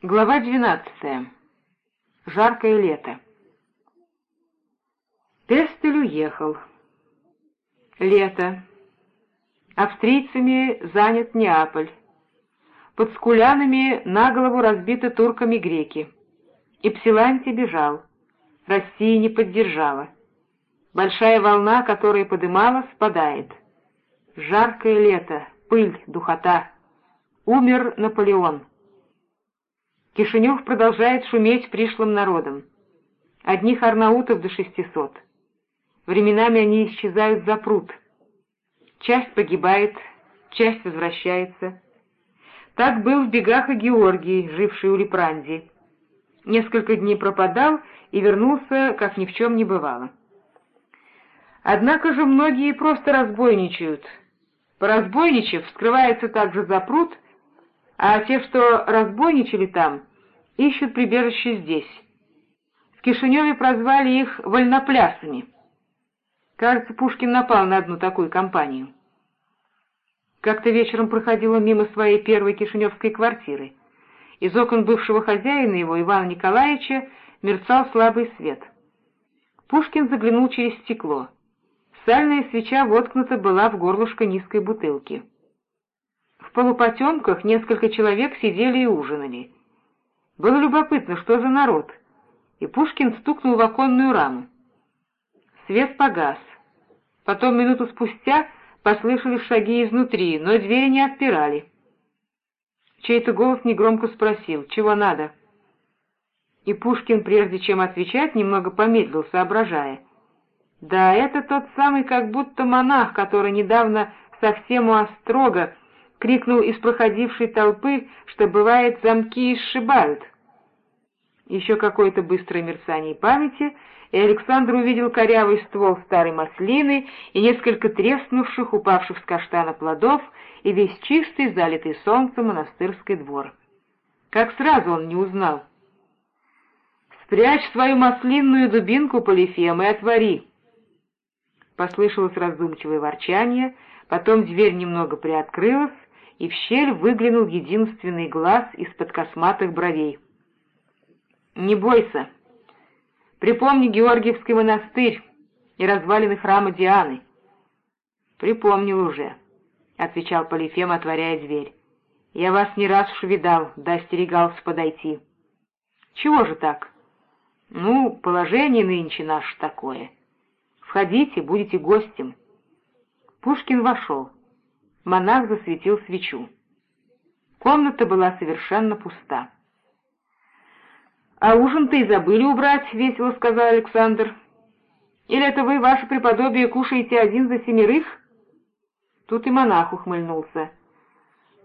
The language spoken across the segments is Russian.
Глава двенадцатая. Жаркое лето. Пестель уехал. Лето. Австрийцами занят Неаполь. Под скулянами на голову разбиты турками греки. И Псиланти бежал. Россия не поддержала. Большая волна, которая подымалась, спадает. Жаркое лето, пыль, духота. Умер Наполеон. Кишинев продолжает шуметь пришлым народом. Одних арнаутов до шестисот. Временами они исчезают за пруд. Часть погибает, часть возвращается. Так был в бегах и Георгий, живший у Лепранди. Несколько дней пропадал и вернулся, как ни в чем не бывало. Однако же многие просто разбойничают. Поразбойничав, скрывается также за пруд, а те, что разбойничали там, ищут прибежище здесь. В Кишиневе прозвали их вольноплясами. Кажется, Пушкин напал на одну такую компанию. Как-то вечером проходила мимо своей первой кишиневской квартиры. Из окон бывшего хозяина его, Ивана Николаевича, мерцал слабый свет. Пушкин заглянул через стекло. Сальная свеча воткнута была в горлышко низкой бутылки. Полупотемках несколько человек сидели и ужинали. Было любопытно, что за народ, и Пушкин стукнул в оконную раму. Свет погас. Потом минуту спустя послышались шаги изнутри, но двери не отпирали. Чей-то голос негромко спросил, чего надо. И Пушкин, прежде чем отвечать, немного помедлил, соображая. Да, это тот самый как будто монах, который недавно совсем у Острога крикнул из проходившей толпы, что бывает замки сшибают. Еще какое-то быстрое мерцание памяти, и Александр увидел корявый ствол старой маслины и несколько треснувших, упавших с каштана плодов, и весь чистый, залитый солнцем монастырский двор. Как сразу он не узнал. «Спрячь свою маслинную дубинку, Полифем, и отвори!» Послышалось раздумчивое ворчание, потом дверь немного приоткрылась, и в щель выглянул единственный глаз из-под косматых бровей. «Не бойся. Припомни Георгиевский монастырь и развалины храма Дианы». «Припомнил уже», — отвечал Полифем, отворяя дверь. «Я вас не раз уж видал, да остерегался подойти». «Чего же так?» «Ну, положение нынче наше такое. Входите, будете гостем». Пушкин вошел. Монах засветил свечу. Комната была совершенно пуста. «А ужин-то и забыли убрать», — весело сказал Александр. «Или это вы, ваше преподобие, кушаете один за семерых?» Тут и монах ухмыльнулся.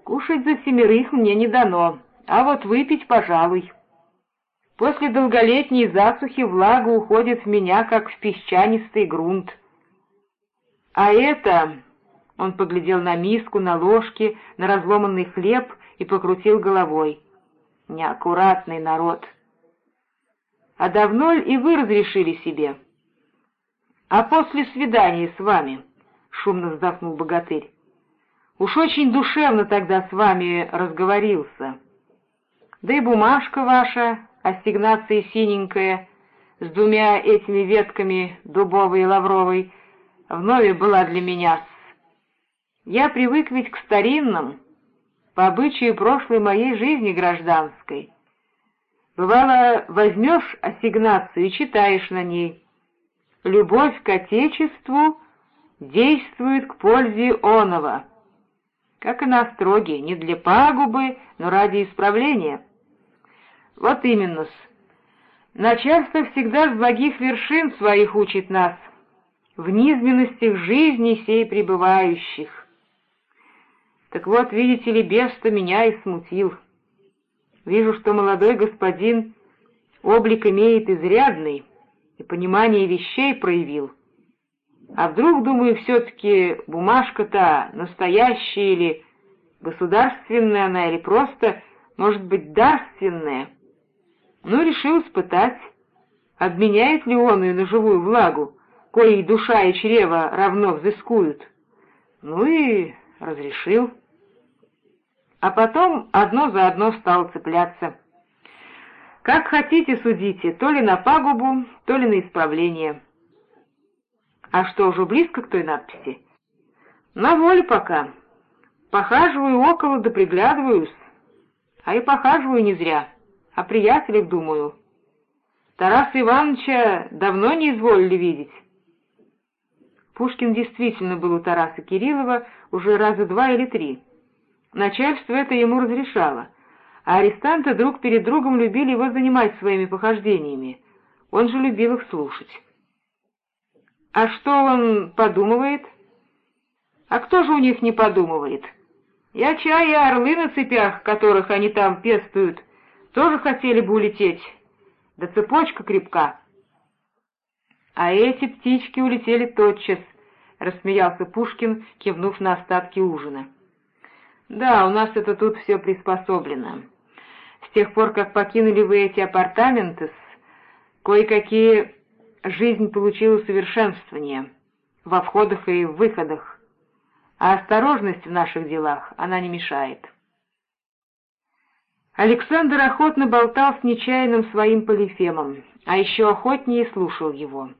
«Кушать за семерых мне не дано, а вот выпить, пожалуй. После долголетней засухи влага уходит в меня, как в песчанистый грунт. А это...» — он поглядел на миску, на ложки, на разломанный хлеб и покрутил головой. «Неаккуратный народ» а давно ли и вы разрешили себе? — А после свидания с вами, — шумно вздохнул богатырь, — уж очень душевно тогда с вами разговорился. Да и бумажка ваша, ассигнация синенькая, с двумя этими ветками, дубовой и лавровой, вновь была для меня. Я привык ведь к старинным, по обычаю прошлой моей жизни гражданской, Бывало, возьмешь ассигнацию и читаешь на ней. «Любовь к Отечеству действует к пользе оного». Как и на остроге, не для пагубы, но ради исправления. Вот именно-с. Начальство всегда с благих вершин своих учит нас, в низменностях жизни сей пребывающих. Так вот, видите ли, бес-то меня и смутил. Вижу, что молодой господин облик имеет изрядный и понимание вещей проявил. А вдруг, думаю, все-таки бумажка-то настоящая или государственная она, или просто, может быть, дарственная? Ну, решил испытать, обменяет ли он ее на живую влагу, коей душа и чрево равно взыскуют. Ну и разрешил а потом одно за одно стал цепляться. Как хотите, судите, то ли на пагубу, то ли на исправление. А что, уже близко к той надписи? На воле пока. Похаживаю около да приглядываюсь. А и похаживаю не зря, а приятелях думаю. Тараса Ивановича давно не изволили видеть. Пушкин действительно был у Тараса Кириллова уже раза два или три. Начальство это ему разрешало, а арестанты друг перед другом любили его занимать своими похождениями. Он же любил их слушать. А что он подумывает? А кто же у них не подумывает? Я чай и орлы на цепях, которых они там пестуют, тоже хотели бы улететь. Да цепочка крепка. А эти птички улетели тотчас, — рассмеялся Пушкин, кивнув на остатки ужина. Да, у нас это тут все приспособлено. С тех пор, как покинули вы эти апартаменты, кое-какие жизнь получила совершенствование во входах и выходах, а осторожность в наших делах она не мешает. Александр охотно болтал с нечаянным своим полифемом, а еще охотнее слушал его.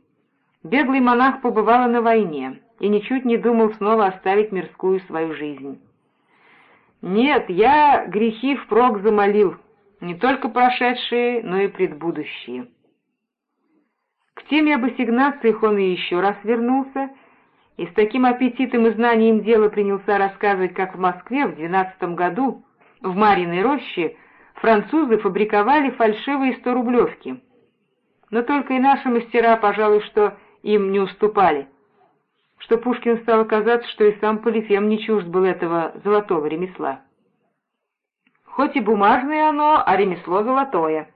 Беглый монах побывал на войне и ничуть не думал снова оставить мирскую свою жизнь. «Нет, я грехи впрок замолил, не только прошедшие, но и предбудущие». К теме об ассигнациях он и еще раз вернулся, и с таким аппетитом и знанием дела принялся рассказывать, как в Москве в двенадцатом году в Мариной роще французы фабриковали фальшивые сто-рублевки. Но только и наши мастера, пожалуй, что им не уступали, что Пушкин стал казаться, что и сам Полифем не чужд был этого золотого ремесла. Хоть и бумажное оно, а ремесло золотое.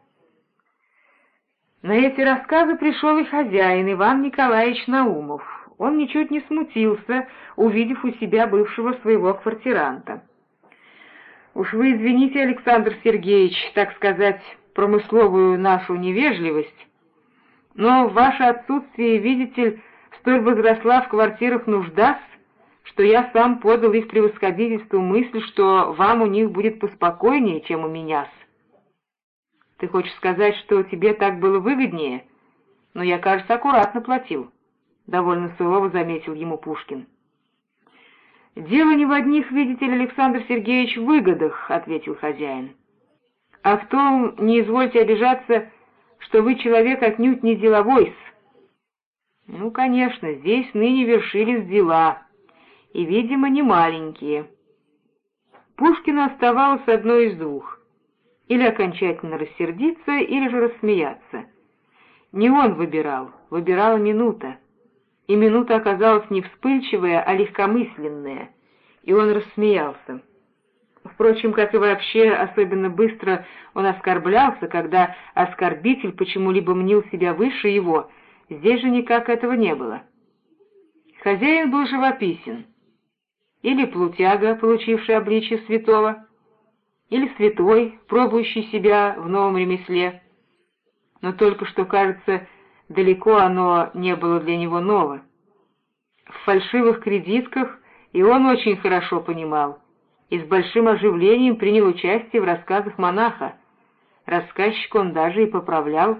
На эти рассказы пришел и хозяин Иван Николаевич Наумов. Он ничуть не смутился, увидев у себя бывшего своего квартиранта. «Уж вы извините, Александр Сергеевич, так сказать, промысловую нашу невежливость, но в ваше отсутствие, видите ли, столь возросла в квартирах нужда, что я сам подал их превосходительству мысль, что вам у них будет поспокойнее, чем у меня-с. Ты хочешь сказать, что тебе так было выгоднее? Но я, кажется, аккуратно платил, — довольно сурово заметил ему Пушкин. «Дело не в одних, видите ли, Александр Сергеевич, выгодах», — ответил хозяин. «А в том, не извольте обижаться, что вы человек отнюдь не деловой. Ну, конечно, здесь ныне вершились дела, и, видимо, не маленькие. Пушкину оставалось одно из двух или окончательно рассердиться, или же рассмеяться. Не он выбирал, выбирала минута. И минута оказалась не вспыльчивая, а легкомысленная, и он рассмеялся. Впрочем, как и вообще, особенно быстро он оскорблялся, когда оскорбитель почему-либо мнил себя выше его, здесь же никак этого не было. Хозяин был живописен. Или плутяга, получивший обличие святого, или святой, пробующий себя в новом ремесле. Но только что, кажется, далеко оно не было для него ново. В фальшивых кредитках и он очень хорошо понимал, и с большим оживлением принял участие в рассказах монаха. Рассказчик он даже и поправлял.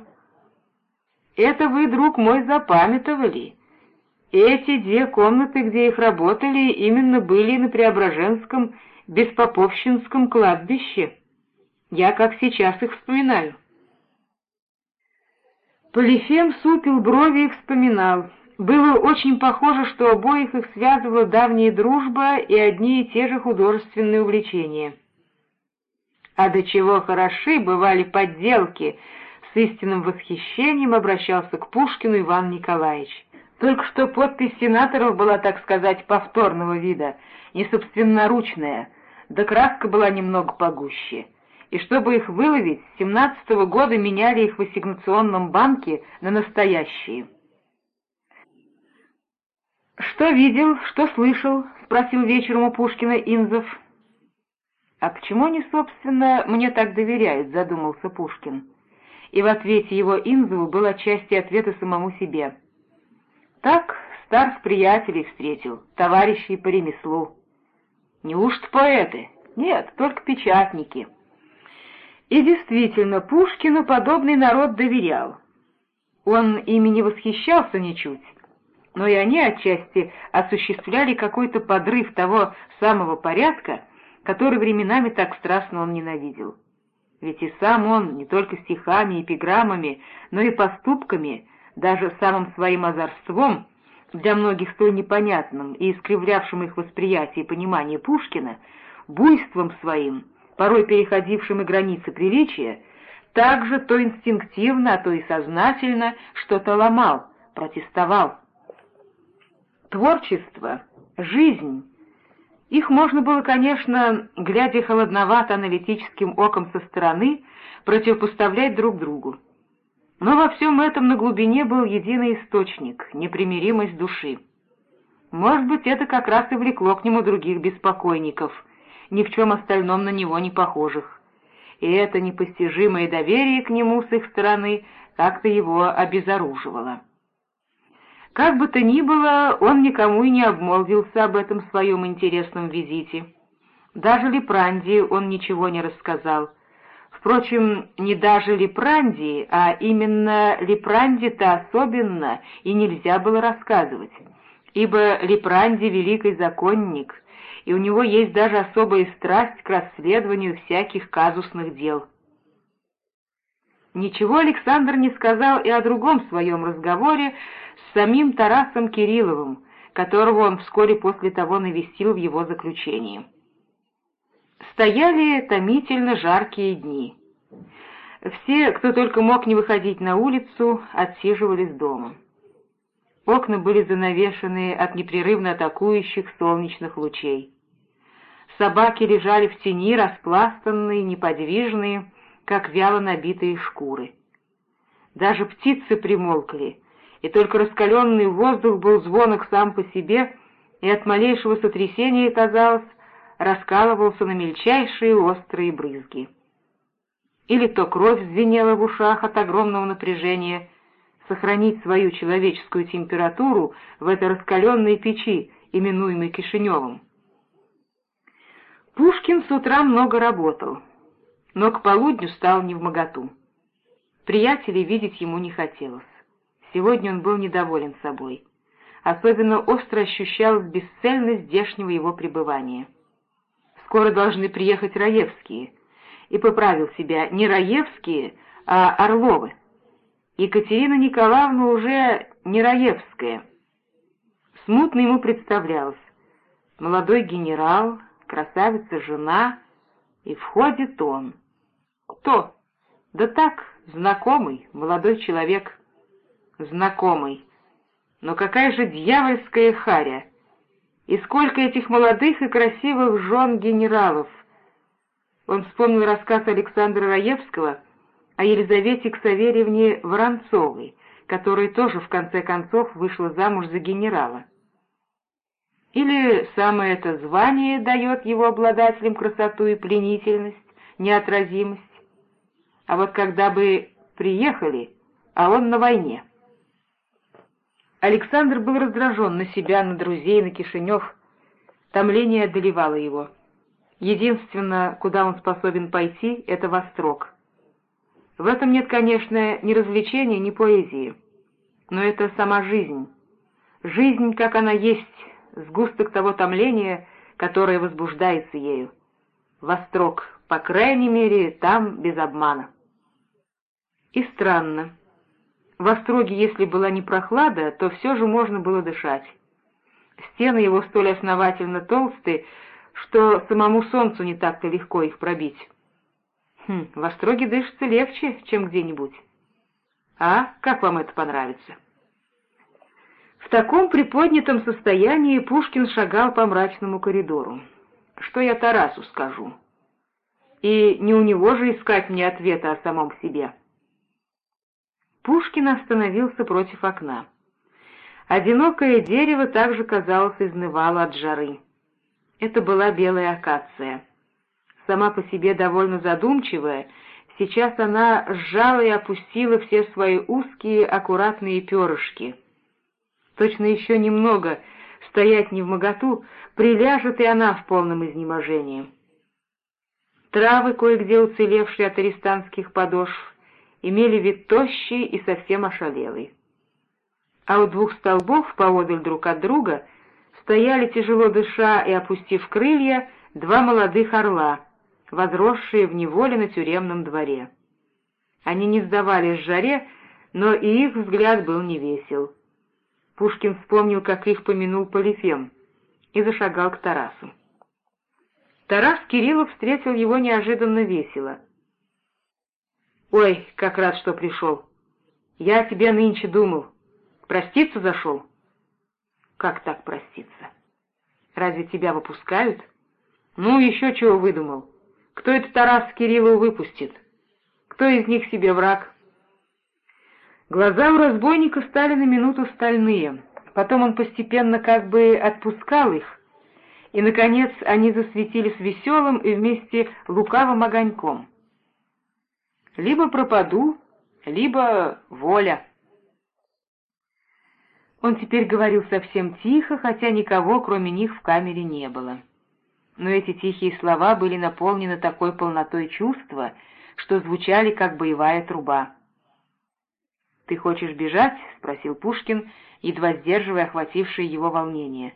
«Это вы, друг мой, запамятовали. Эти две комнаты, где их работали, именно были на Преображенском Беспоповщинском кладбище. Я как сейчас их вспоминаю. Полифем супил брови и вспоминал. Было очень похоже, что обоих их связывала давняя дружба и одни и те же художественные увлечения. А до чего хороши бывали подделки, с истинным восхищением обращался к Пушкину Иван Николаевич. Только что подпись сенаторов была, так сказать, повторного вида, не собственноручная, да краска была немного погуще. И чтобы их выловить, с семнадцатого года меняли их в ассигнационном банке на настоящие. «Что видел, что слышал?» — спросил вечером у Пушкина Инзов. «А почему они, собственно, мне так доверяют?» — задумался Пушкин. И в ответе его Инзову был отчасти ответа самому себе. «Так, старых приятелей встретил, товарищей по ремеслу». Неужто поэты? Нет, только печатники. И действительно, Пушкину подобный народ доверял. Он ими не восхищался ничуть, но и они отчасти осуществляли какой-то подрыв того самого порядка, который временами так страстно он ненавидел. Ведь и сам он не только стихами, эпиграммами, но и поступками, даже самым своим озорством, для многих столь непонятным и искривлявшим их восприятие и понимание Пушкина, буйством своим, порой переходившим и границы приличия, также то инстинктивно, а то и сознательно что-то ломал, протестовал. Творчество, жизнь — их можно было, конечно, глядя холодновато аналитическим оком со стороны, противопоставлять друг другу. Но во всем этом на глубине был единый источник — непримиримость души. Может быть, это как раз и влекло к нему других беспокойников, ни в чем остальном на него не похожих. И это непостижимое доверие к нему с их стороны как-то его обезоруживало. Как бы то ни было, он никому и не обмолвился об этом своем интересном визите. Даже Лепрандии он ничего не рассказал. Впрочем, не даже Лепрандии, а именно Лепранди-то особенно и нельзя было рассказывать, ибо Лепранди — великий законник, и у него есть даже особая страсть к расследованию всяких казусных дел. Ничего Александр не сказал и о другом своем разговоре с самим Тарасом Кирилловым, которого он вскоре после того навестил в его заключении. Стояли томительно жаркие дни. Все, кто только мог не выходить на улицу, отсиживались дома. Окна были занавешены от непрерывно атакующих солнечных лучей. Собаки лежали в тени, распластанные, неподвижные, как вяло набитые шкуры. Даже птицы примолкли, и только раскаленный воздух был звонок сам по себе, и от малейшего сотрясения, казалось, раскалывался на мельчайшие острые брызги. Или то кровь звенела в ушах от огромного напряжения, сохранить свою человеческую температуру в этой раскаленной печи, именуемой Кишиневым. Пушкин с утра много работал но к полудню стал невмоготу. Приятелей видеть ему не хотелось. Сегодня он был недоволен собой. Особенно остро ощущалась бесцельность здешнего его пребывания. Скоро должны приехать Раевские. И поправил себя не Раевские, а Орловы. Екатерина Николаевна уже не Раевская. Смутно ему представлялось. Молодой генерал, красавица жена, и входит он — «Кто?» «Да так, знакомый, молодой человек». «Знакомый. Но какая же дьявольская харя! И сколько этих молодых и красивых жен генералов!» Он вспомнил рассказ Александра Раевского о Елизавете Ксаверьевне Воронцовой, которая тоже в конце концов вышла замуж за генерала. Или самое это звание дает его обладателям красоту и пленительность, неотразимость, а вот когда бы приехали, а он на войне. Александр был раздражен на себя, на друзей, на Кишинев. Томление одолевало его. Единственное, куда он способен пойти, — это Вострок. В этом нет, конечно, ни развлечения, ни поэзии. Но это сама жизнь. Жизнь, как она есть, сгусток того томления, которое возбуждается ею. Вострок, по крайней мере, там без обмана. И странно. В Остроге, если была не прохлада, то все же можно было дышать. Стены его столь основательно толстые, что самому солнцу не так-то легко их пробить. Хм, в Остроге дышится легче, чем где-нибудь. А, как вам это понравится? В таком приподнятом состоянии Пушкин шагал по мрачному коридору. Что я Тарасу скажу? И не у него же искать мне ответа о самом себе. Пушкин остановился против окна. Одинокое дерево также, казалось, изнывало от жары. Это была белая акация. Сама по себе довольно задумчивая, сейчас она сжала и опустила все свои узкие, аккуратные перышки. Точно еще немного стоять не в моготу, приляжет и она в полном изнеможении. Травы, кое-где уцелевшие от арестантских подошв, имели вид тощий и совсем ошалелый. А у двух столбов, поодаль друг от друга, стояли, тяжело дыша и опустив крылья, два молодых орла, возросшие в неволе на тюремном дворе. Они не сдавались жаре, но и их взгляд был невесел. Пушкин вспомнил, как их помянул Полифем, и зашагал к Тарасу. Тарас Кириллов встретил его неожиданно весело. «Ой, как рад, что пришел! Я о тебе нынче думал. Проститься зашел?» «Как так проститься? Разве тебя выпускают?» «Ну, еще чего выдумал. Кто это Тарас Кириллов выпустит? Кто из них себе враг?» Глаза у разбойника стали на минуту стальные, потом он постепенно как бы отпускал их, и, наконец, они засветились веселым и вместе лукавым огоньком. Либо пропаду, либо воля. Он теперь говорил совсем тихо, хотя никого, кроме них, в камере не было. Но эти тихие слова были наполнены такой полнотой чувства, что звучали, как боевая труба. «Ты хочешь бежать?» — спросил Пушкин, едва сдерживая охватившее его волнение.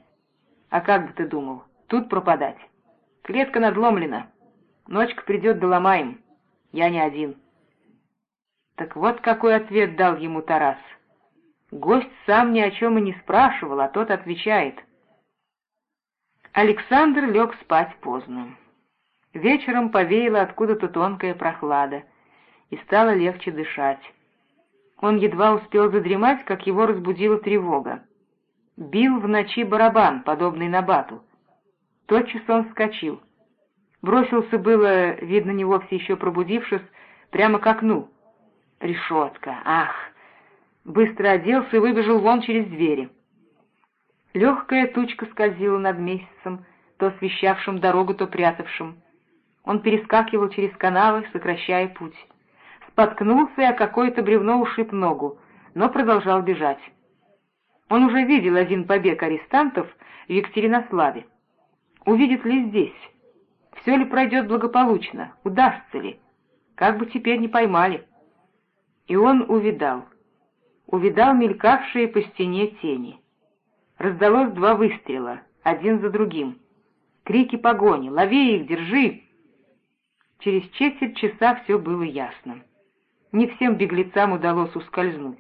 «А как бы ты думал, тут пропадать? Клетка надломлена. Ночка придет, доломаем. Я не один». Так вот какой ответ дал ему Тарас. Гость сам ни о чем и не спрашивал, а тот отвечает. Александр лег спать поздно. Вечером повеяло откуда-то тонкая прохлада, и стало легче дышать. Он едва успел задремать, как его разбудила тревога. Бил в ночи барабан, подобный набату. Тотчас он вскочил. Бросился было, видно, не вовсе еще пробудившись, прямо к окну. Решетка, ах! Быстро оделся и выбежал вон через двери. Легкая тучка скользила над месяцем, то освещавшим дорогу, то прятавшим. Он перескакивал через канавы, сокращая путь споткнулся и о какое-то бревно ушиб ногу, но продолжал бежать. Он уже видел один побег арестантов в Екатеринославе. Увидит ли здесь? Все ли пройдет благополучно? Удастся ли? Как бы теперь не поймали. И он увидал. Увидал мелькавшие по стене тени. Раздалось два выстрела, один за другим. Крики погони «Лови их! Держи!» Через четверть часа все было ясно не всем беглецам удалось ускользнуть.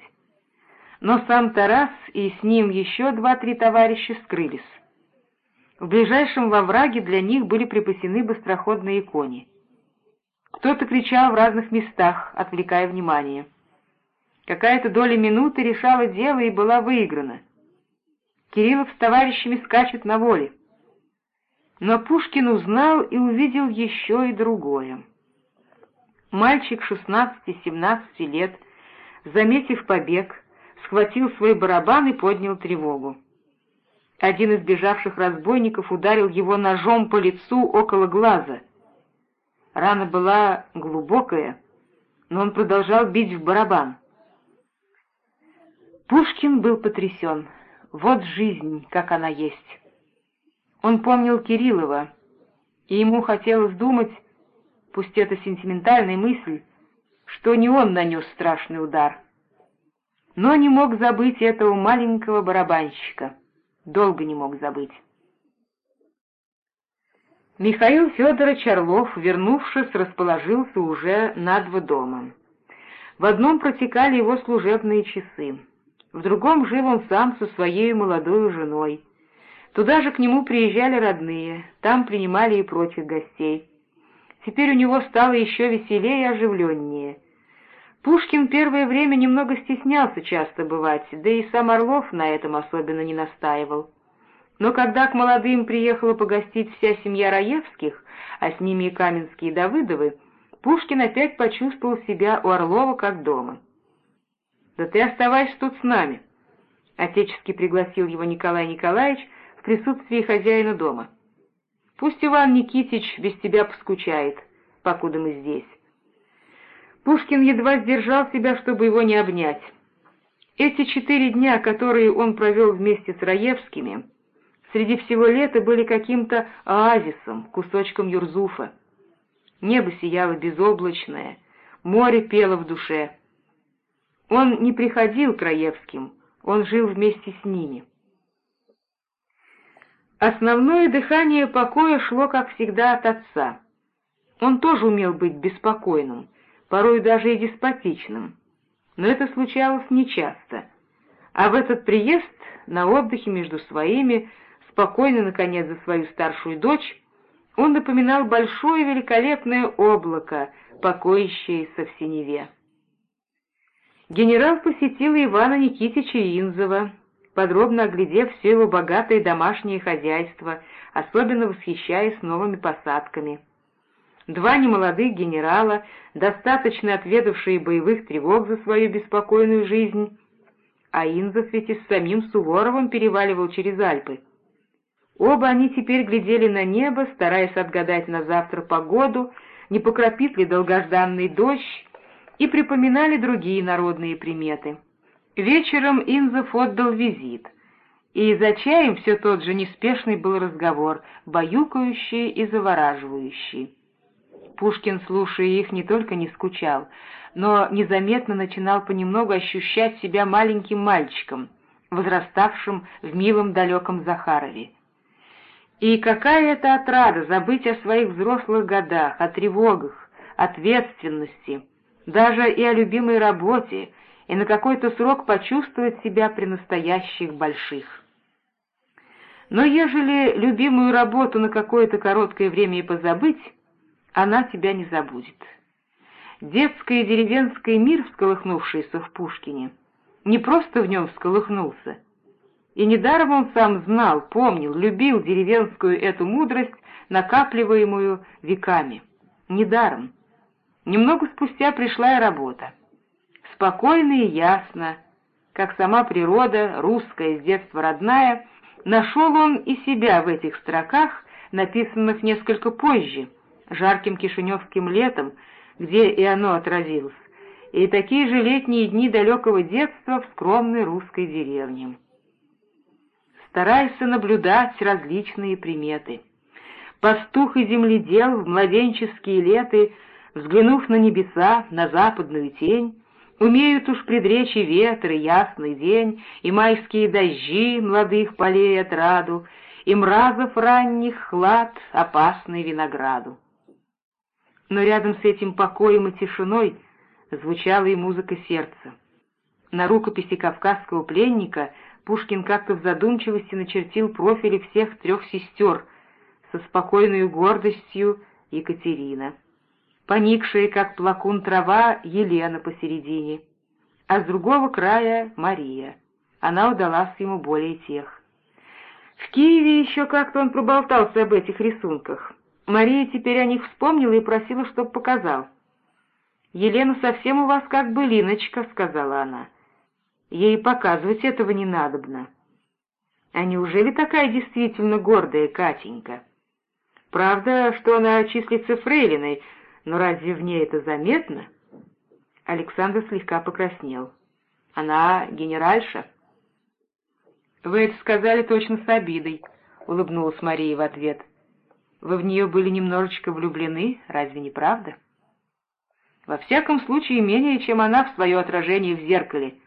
Но сам Тарас и с ним еще два-три товарища скрылись. В ближайшем вовраге для них были припасены быстроходные кони. Кто-то кричал в разных местах, отвлекая внимание. Какая-то доля минуты решала дело и была выиграна. Кириллов с товарищами скачет на воле. Но Пушкин узнал и увидел еще и другое. Мальчик 16-17 лет, заметив побег, схватил свой барабан и поднял тревогу. Один из бежавших разбойников ударил его ножом по лицу около глаза. Рана была глубокая, но он продолжал бить в барабан. Пушкин был потрясен. Вот жизнь, как она есть. Он помнил Кириллова, и ему хотелось думать, пусть это сентиментальная мысль, что не он нанес страшный удар. Но не мог забыть этого маленького барабанщика, долго не мог забыть. Михаил Федорович Орлов, вернувшись, расположился уже над два дома. В одном протекали его служебные часы, в другом жил он сам со своей молодой женой. Туда же к нему приезжали родные, там принимали и прочих гостей. Теперь у него стало еще веселее и оживленнее. Пушкин первое время немного стеснялся часто бывать, да и сам Орлов на этом особенно не настаивал. Но когда к молодым приехала погостить вся семья Раевских, а с ними и Каменские и Давыдовы, Пушкин опять почувствовал себя у Орлова как дома. «Да ты оставайся тут с нами», — отечески пригласил его Николай Николаевич в присутствии хозяина дома. Пусть Иван Никитич без тебя поскучает, покуда мы здесь. Пушкин едва сдержал себя, чтобы его не обнять. Эти четыре дня, которые он провел вместе с Раевскими, среди всего лета были каким-то оазисом, кусочком Юрзуфа. Небо сияло безоблачное, море пело в душе. Он не приходил к Раевским, он жил вместе с ними. Основное дыхание покоя шло, как всегда, от отца. Он тоже умел быть беспокойным, порой даже и деспотичным, но это случалось нечасто. А в этот приезд, на отдыхе между своими, спокойно, наконец, за свою старшую дочь, он напоминал большое великолепное облако, покоящееся в синеве. Генерал посетил Ивана Никитича Инзова, подробно оглядев все его богатое домашнее хозяйство, особенно восхищаясь новыми посадками. Два немолодых генерала, достаточно отведавшие боевых тревог за свою беспокойную жизнь, а Инзов ведь и с самим Суворовым переваливал через Альпы — Оба они теперь глядели на небо, стараясь отгадать на завтра погоду, не покропит ли долгожданный дождь, и припоминали другие народные приметы. Вечером Инзов отдал визит, и за чаем все тот же неспешный был разговор, баюкающий и завораживающий. Пушкин, слушая их, не только не скучал, но незаметно начинал понемногу ощущать себя маленьким мальчиком, возраставшим в милом далеком Захарове. И какая это отрада забыть о своих взрослых годах, о тревогах, ответственности, даже и о любимой работе, и на какой-то срок почувствовать себя при настоящих больших. Но ежели любимую работу на какое-то короткое время и позабыть, она тебя не забудет. Детский и деревенский мир, всколыхнувшийся в Пушкине, не просто в нем всколыхнулся — и недаром он сам знал, помнил, любил деревенскую эту мудрость, накапливаемую веками. Недаром. Немного спустя пришла и работа. Спокойно и ясно, как сама природа, русская, с детства родная, нашел он и себя в этих строках, написанных несколько позже, жарким кишиневским летом, где и оно отразилось, и такие же летние дни далекого детства в скромной русской деревне старайся наблюдать различные приметы. Пастух и земледел в младенческие леты, взглянув на небеса, на западную тень, умеют уж предречь и ветры, ясный день, и майские дожди молодых полей отраду, и мразов ранних хлад, опасный винограду. Но рядом с этим покоем и тишиной звучала и музыка сердца. На рукописи кавказского пленника Пушкин как-то в задумчивости начертил профили всех трех сестер со спокойной гордостью Екатерина. Поникшая, как плакун трава, Елена посередине, а с другого края — Мария. Она удалась ему более тех. В Киеве еще как-то он проболтался об этих рисунках. Мария теперь о них вспомнила и просила, чтоб показал. «Елена совсем у вас как былиночка», — сказала она. Ей показывать этого не надобно. А неужели такая действительно гордая Катенька? Правда, что она числится фрейлиной, но разве в ней это заметно? Александр слегка покраснел. Она генеральша. «Вы это сказали точно с обидой», — улыбнулась Мария в ответ. «Вы в нее были немножечко влюблены, разве не правда?» «Во всяком случае, менее, чем она в свое отражение в зеркале»,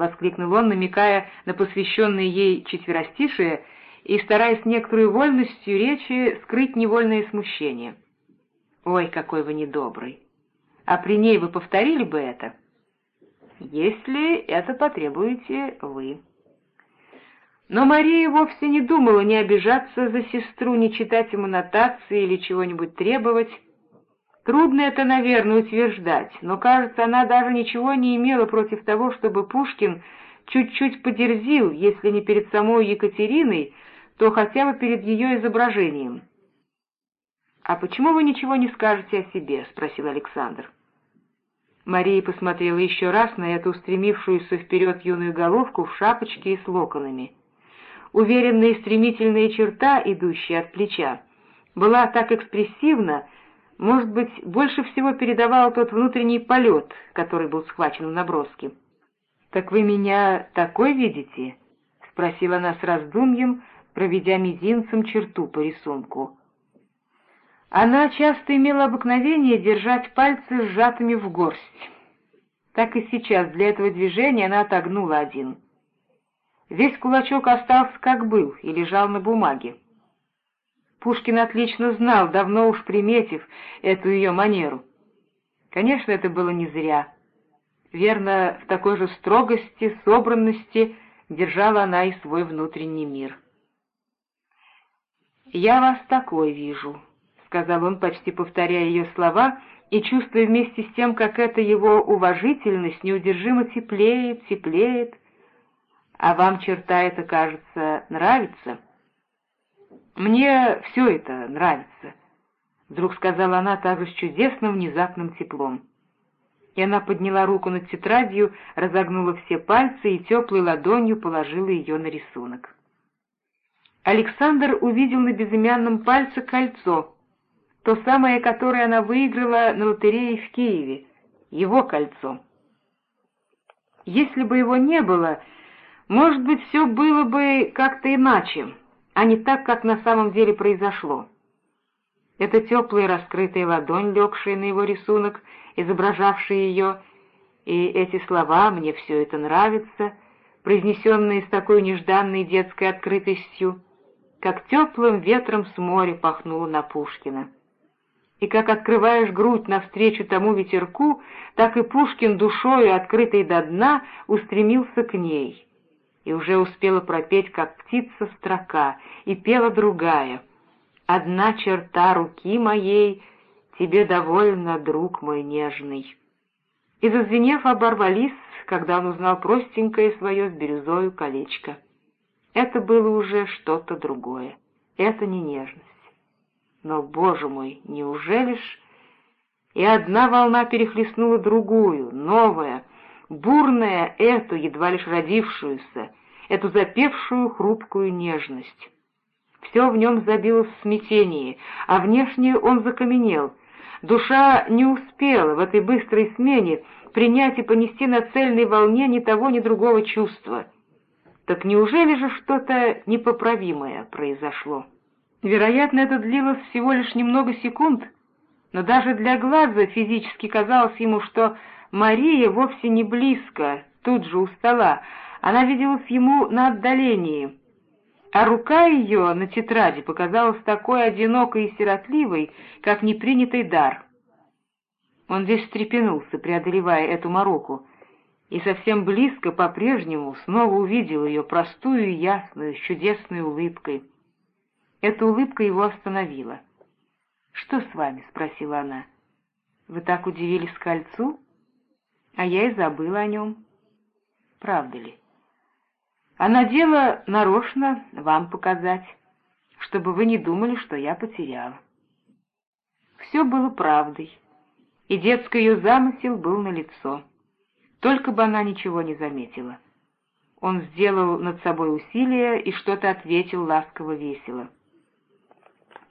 воскликнул он, намекая на посвященные ей четверостишие и стараясь некоторой вольностью речи скрыть невольное смущение. «Ой, какой вы недобрый! А при ней вы повторили бы это?» «Если это потребуете вы». Но Мария вовсе не думала ни обижаться за сестру, ни читать ему нотации или чего-нибудь требовать, Трудно это, наверное, утверждать, но, кажется, она даже ничего не имела против того, чтобы Пушкин чуть-чуть подерзил, если не перед самой Екатериной, то хотя бы перед ее изображением. «А почему вы ничего не скажете о себе?» — спросил Александр. Мария посмотрела еще раз на эту устремившуюся вперед юную головку в шапочке и с локонами. Уверенная и стремительная черта, идущая от плеча, была так экспрессивна, может быть, больше всего передавал тот внутренний полет, который был схвачен в наброске. «Так вы меня такой видите?» — спросила она с раздумьем, проведя мизинцем черту по рисунку. Она часто имела обыкновение держать пальцы сжатыми в горсть. Так и сейчас для этого движения она отогнула один. Весь кулачок остался как был и лежал на бумаге. Пушкин отлично знал, давно уж приметив эту ее манеру. Конечно, это было не зря. Верно, в такой же строгости, собранности держала она и свой внутренний мир. «Я вас такой вижу», — сказал он, почти повторяя ее слова, и чувствуя вместе с тем, как эта его уважительность неудержимо теплеет, теплеет. «А вам черта эта, кажется, нравится?» «Мне все это нравится», — вдруг сказала она также с чудесным внезапным теплом. И она подняла руку над тетрадью, разогнула все пальцы и теплой ладонью положила ее на рисунок. Александр увидел на безымянном пальце кольцо, то самое, которое она выиграла на лотерее в Киеве, его кольцо. Если бы его не было, может быть, все было бы как-то иначе, а не так, как на самом деле произошло. Эта теплая раскрытая ладонь, легшая на его рисунок, изображавшая ее, и эти слова «мне все это нравится», произнесенные с такой нежданной детской открытостью, как теплым ветром с моря пахнуло на Пушкина. И как открываешь грудь навстречу тому ветерку, так и Пушкин душою, открытой до дна, устремился к ней. И уже успела пропеть, как птица, строка, и пела другая. «Одна черта руки моей, тебе довольно, друг мой нежный». И зазвенев, оборвались, когда он узнал простенькое свое с бирюзою колечко. Это было уже что-то другое. Это не нежность. Но, боже мой, неужели ж... И одна волна перехлестнула другую, новая, бурная эту, едва лишь родившуюся, эту запевшую хрупкую нежность. Все в нем забилось в смятении, а внешне он закаменел. Душа не успела в этой быстрой смене принять и понести на цельной волне ни того, ни другого чувства — так неужели же что-то непоправимое произошло? Вероятно, это длилось всего лишь немного секунд, но даже для глаза физически казалось ему, что Мария вовсе не близко, тут же у стола, она виделась ему на отдалении, а рука ее на тетради показалась такой одинокой и сиротливой, как непринятый дар. Он весь встрепенулся, преодолевая эту мороку, и совсем близко по-прежнему снова увидел ее простую и ясную, с чудесной улыбкой. Эта улыбка его остановила. «Что с вами?» — спросила она. «Вы так удивились кольцу? А я и забыла о нем. Правда ли? А надела нарочно вам показать, чтобы вы не думали, что я потеряла». Все было правдой, и детский ее замысел был налицо. Только бы она ничего не заметила. Он сделал над собой усилие и что-то ответил ласково-весело.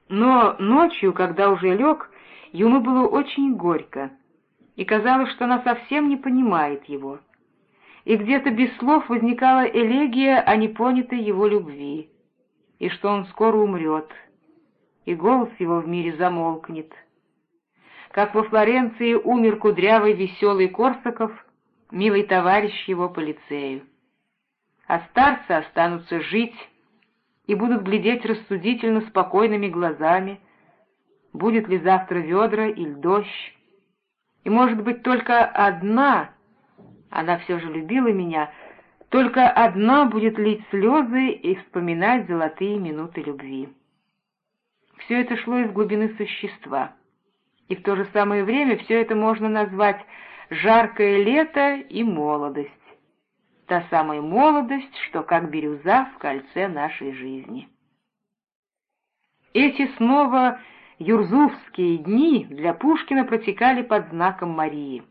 Но ночью, когда уже лег, ему было очень горько, и казалось, что она совсем не понимает его. И где-то без слов возникала элегия о непонятой его любви, и что он скоро умрет, и голос его в мире замолкнет. Как во Флоренции умер кудрявый веселый Корсаков — милый товарищ его по лицею. А старцы останутся жить и будут глядеть рассудительно спокойными глазами, будет ли завтра ведра или дождь. И, может быть, только одна, она все же любила меня, только одна будет лить слезы и вспоминать золотые минуты любви. Все это шло из глубины существа, и в то же самое время все это можно назвать жаркое лето и молодость. Та самая молодость, что как бирюза в кольце нашей жизни. Эти снова юрзувские дни для Пушкина протекали под знаком Марии.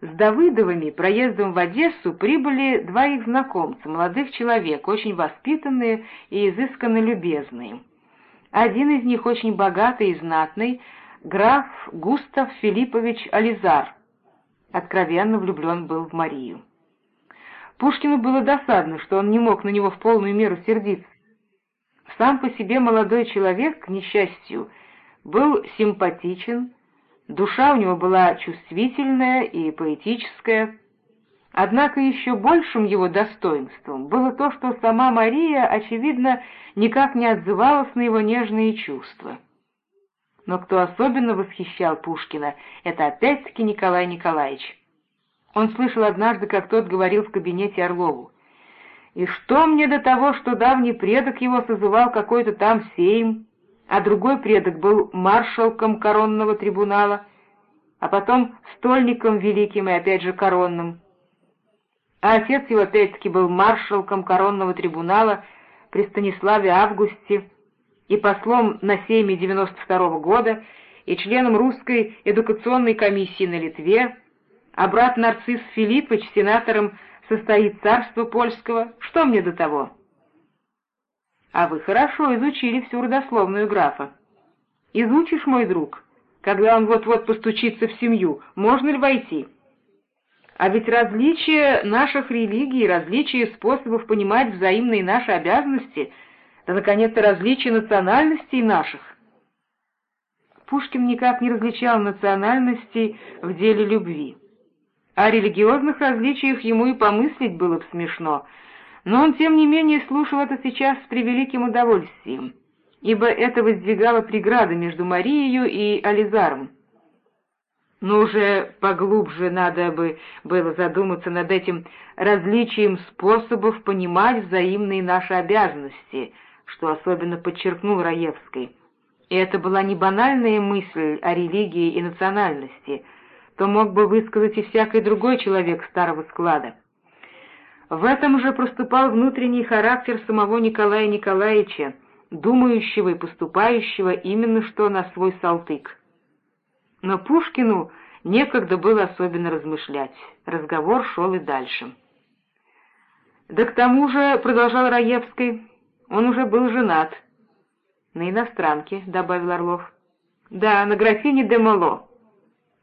С Давыдовыми проездом в Одессу прибыли два их знакомца, молодых человек, очень воспитанные и изысканно любезные. Один из них очень богатый и знатный, граф Густав Филиппович Ализар, откровенно влюблен был в Марию. Пушкину было досадно, что он не мог на него в полную меру сердиться. Сам по себе молодой человек, к несчастью, был симпатичен, душа у него была чувствительная и поэтическая, Однако еще большим его достоинством было то, что сама Мария, очевидно, никак не отзывалась на его нежные чувства. Но кто особенно восхищал Пушкина, это опять-таки Николай Николаевич. Он слышал однажды, как тот говорил в кабинете Орлову. «И что мне до того, что давний предок его созывал какой-то там сейм, а другой предок был маршалком коронного трибунала, а потом стольником великим и опять же коронным?» а отец его опять-таки был маршалком коронного трибунала при Станиславе Августе и послом на сейме 92 -го года и членом русской эдукационной комиссии на Литве, а брат Нарцисс Филиппович сенатором состоит царства польского, что мне до того? А вы хорошо изучили всю родословную графа. Изучишь, мой друг, когда он вот-вот постучится в семью, можно ли войти?» А ведь различие наших религий, различие способов понимать взаимные наши обязанности, да, наконец-то, различие национальностей наших. Пушкин никак не различал национальностей в деле любви. О религиозных различиях ему и помыслить было бы смешно, но он, тем не менее, слушал это сейчас с превеликим удовольствием, ибо это воздвигало преграды между Марией и Ализаром. Но уже поглубже надо бы было задуматься над этим различием способов понимать взаимные наши обязанности, что особенно подчеркнул Раевский. И это была не банальная мысль о религии и национальности, то мог бы высказать и всякий другой человек старого склада. В этом же проступал внутренний характер самого Николая Николаевича, думающего и поступающего именно что на свой салтык. Но Пушкину некогда было особенно размышлять, разговор шел и дальше. «Да к тому же, — продолжал Раевский, — он уже был женат». «На иностранке», — добавил Орлов. «Да, на графине де Мало.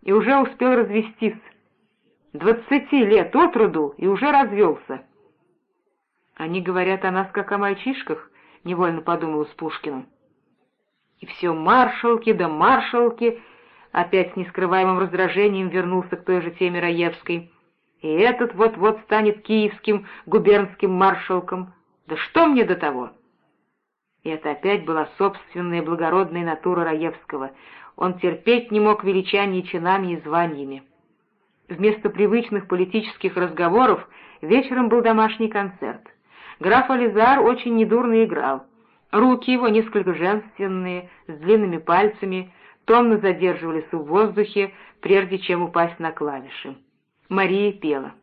И уже успел развестись. Двадцати лет от роду и уже развелся». «Они говорят о нас, как о мальчишках», — невольно подумал с Пушкиным. «И все маршалки да маршалки», опять с нескрываемым раздражением вернулся к той же теме Раевской. И этот вот-вот станет киевским губернским маршалком. Да что мне до того? И это опять была собственная благородная натура Раевского. Он терпеть не мог величаний чинами и званиями. Вместо привычных политических разговоров вечером был домашний концерт. Граф Ализар очень недурно играл. Руки его несколько женственные, с длинными пальцами — томно задерживались в воздухе, прежде чем упасть на клавиши. Мария пела.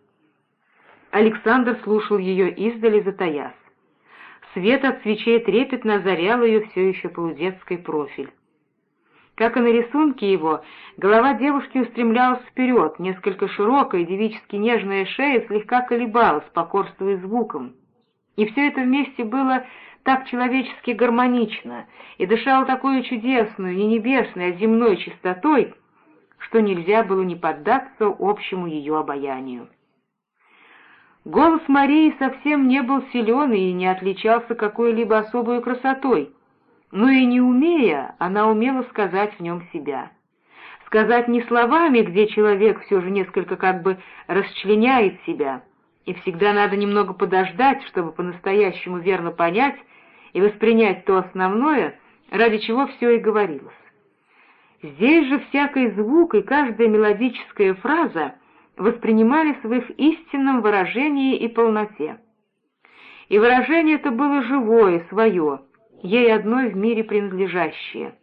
Александр слушал ее издали, затаясь. Свет от свечей трепетно озарял ее все еще полудетский профиль. Как и на рисунке его, голова девушки устремлялась вперед, несколько широкая, девически нежная шея слегка колебалась, покорствуя звуком. И все это вместе было так человечески гармонично и дышал такой чудесной, не небесной, а земной чистотой, что нельзя было не поддаться общему ее обаянию. Голос Марии совсем не был силен и не отличался какой-либо особой красотой, но и не умея, она умела сказать в нем себя. Сказать не словами, где человек все же несколько как бы расчленяет себя, и всегда надо немного подождать, чтобы по-настоящему верно понять, и воспринять то основное, ради чего все и говорилось. Здесь же всякий звук и каждая мелодическая фраза воспринимались в их истинном выражении и полноте. И выражение это было живое, свое, ей одной в мире принадлежащее.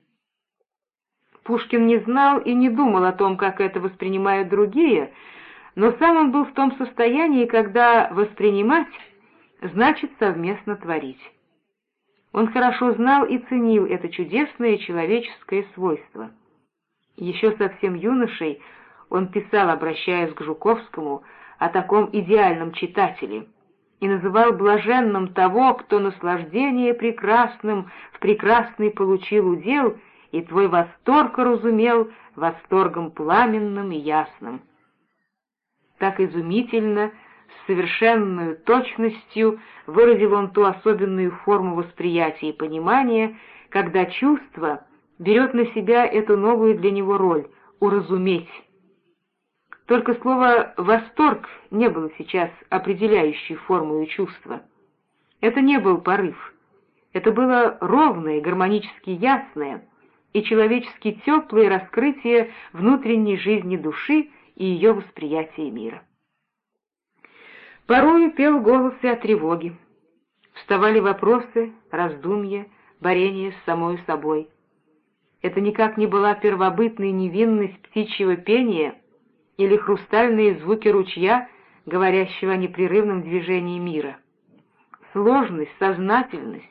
Пушкин не знал и не думал о том, как это воспринимают другие, но сам он был в том состоянии, когда воспринимать значит совместно творить. Он хорошо знал и ценил это чудесное человеческое свойство. Еще совсем юношей он писал, обращаясь к Жуковскому, о таком идеальном читателе и называл блаженным того, кто наслаждение прекрасным в прекрасный получил удел и твой восторг разумел восторгом пламенным и ясным. Так изумительно — с совершенной точностью выразил он ту особенную форму восприятия и понимания, когда чувство берет на себя эту новую для него роль — уразуметь. Только слово «восторг» не было сейчас определяющей формой чувства. Это не был порыв. Это было ровное, гармонически ясное и человечески теплое раскрытие внутренней жизни души и ее восприятия мира. Порою пел голос и о тревоге. Вставали вопросы, раздумья, борение с самой собой. Это никак не была первобытная невинность птичьего пения или хрустальные звуки ручья, говорящего о непрерывном движении мира. Сложность, сознательность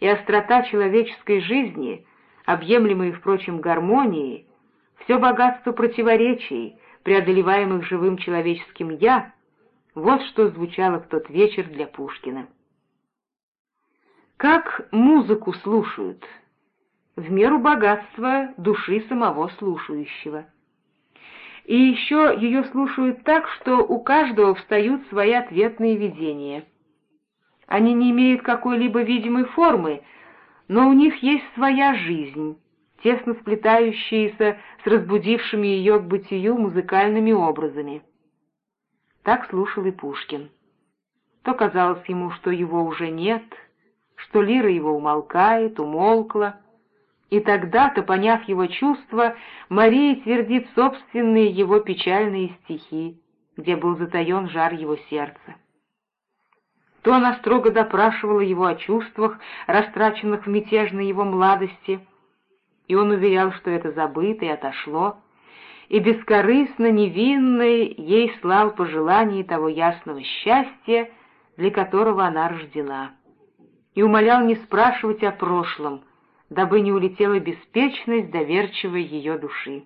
и острота человеческой жизни, объемлемые, впрочем, гармонией, все богатство противоречий, преодолеваемых живым человеческим «я», вот что звучало в тот вечер для Пушкина. Как музыку слушают, в меру богатства души самого слушающего. И еще ее слушают так, что у каждого встают свои ответные видения. Они не имеют какой-либо видимой формы, но у них есть своя жизнь, тесно сплетающаяся с разбудившими ее к бытию музыкальными образами. Так слушал и Пушкин. То казалось ему, что его уже нет, что лира его умолкает, умолкла, и тогда-то, поняв его чувства, Мария твердит собственные его печальные стихи, где был затаен жар его сердца. То она строго допрашивала его о чувствах, растраченных в мятежной его младости, и он уверял, что это забыто и отошло, и бескорыстно, невинный ей слал пожелания того ясного счастья, для которого она рождена, и умолял не спрашивать о прошлом, дабы не улетела беспечность доверчивой ее души.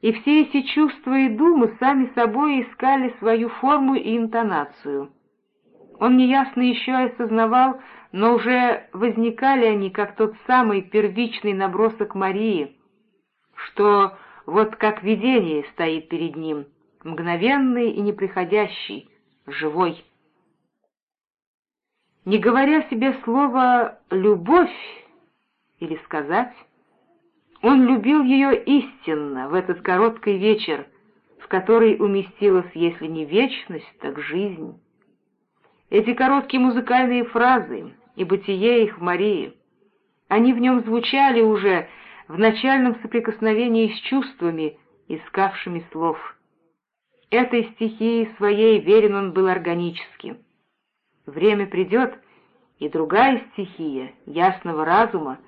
И все эти чувства и думы сами собой искали свою форму и интонацию. Он неясно еще осознавал, но уже возникали они, как тот самый первичный набросок Марии, что вот как видение стоит перед ним, мгновенный и неприходящий, живой. Не говоря себе слова «любовь» или сказать, он любил ее истинно в этот короткий вечер, в который уместилась, если не вечность, так жизнь. Эти короткие музыкальные фразы и бытие их в Марии, они в нем звучали уже, в начальном соприкосновении с чувствами, искавшими слов. Этой стихии своей верен он был органически. Время придет, и другая стихия, ясного разума,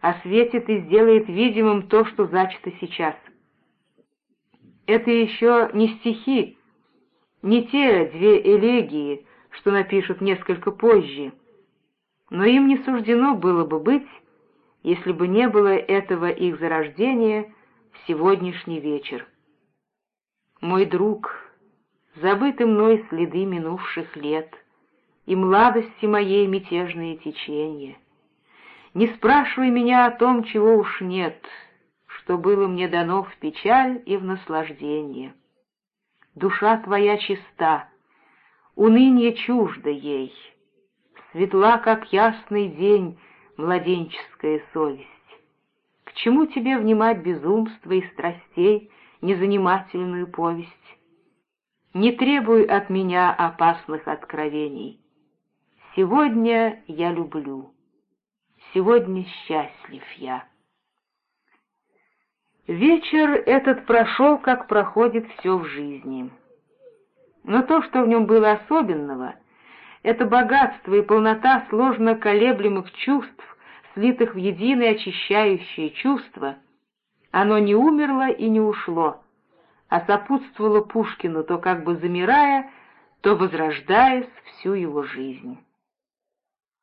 осветит и сделает видимым то, что зачато сейчас. Это еще не стихи, не те две элегии, что напишут несколько позже, но им не суждено было бы быть если бы не было этого их зарождения в сегодняшний вечер. Мой друг, забыты мной следы минувших лет и младости моей мятежные течения. Не спрашивай меня о том, чего уж нет, что было мне дано в печаль и в наслаждение. Душа твоя чиста, уныние чуждо ей, светла, как ясный день, младенческая совесть? К чему тебе внимать безумства и страстей, незанимательную повесть? Не требуй от меня опасных откровений. Сегодня я люблю, сегодня счастлив я. Вечер этот прошел, как проходит все в жизни. Но то, что в нем было особенного, это богатство и полнота сложно колеблемых чувств, слитых в единое очищающее чувство, оно не умерло и не ушло, а сопутствовало Пушкину, то как бы замирая, то возрождаясь всю его жизнь.